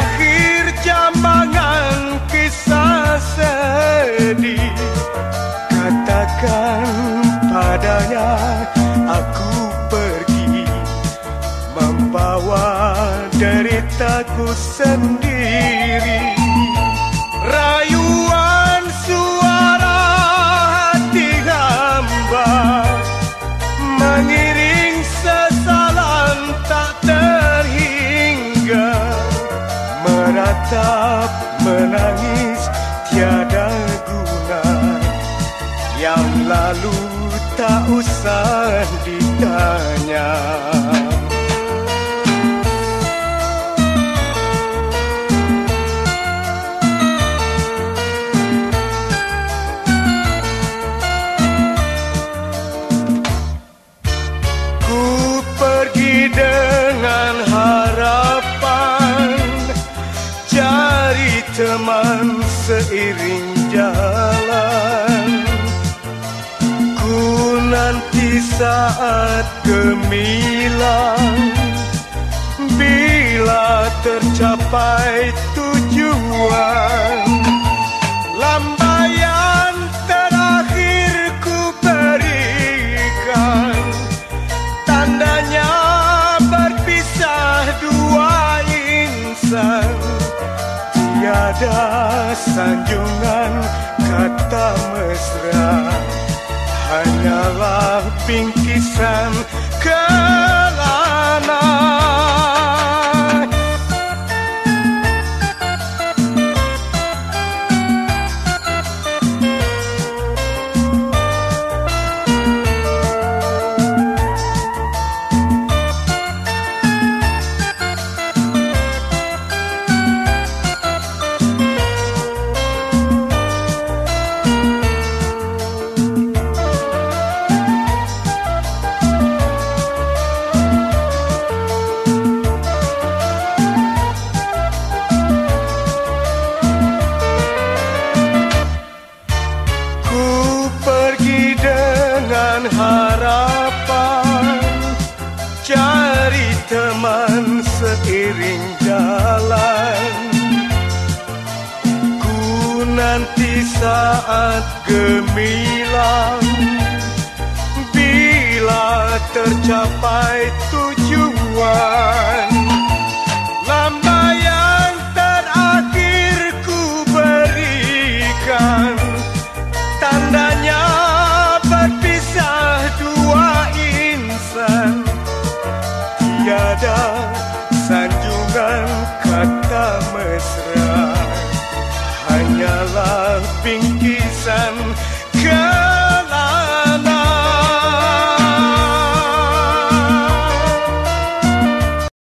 akhir jambangan kisah sedih. Katakan padanya aku pergi. Membawa deritaku sendiri. Rayuan Meratap menangis tiada guna. Yang lalu tak usah ditanya seiring jalan. Ku nanti saat gemilang Bila tercapai tujuan Tiada sanjungan kata mesra. Hanyalah bingkisan kelana seiring jalan. Ku nanti saat gemilang Bila tercapai tujuan sun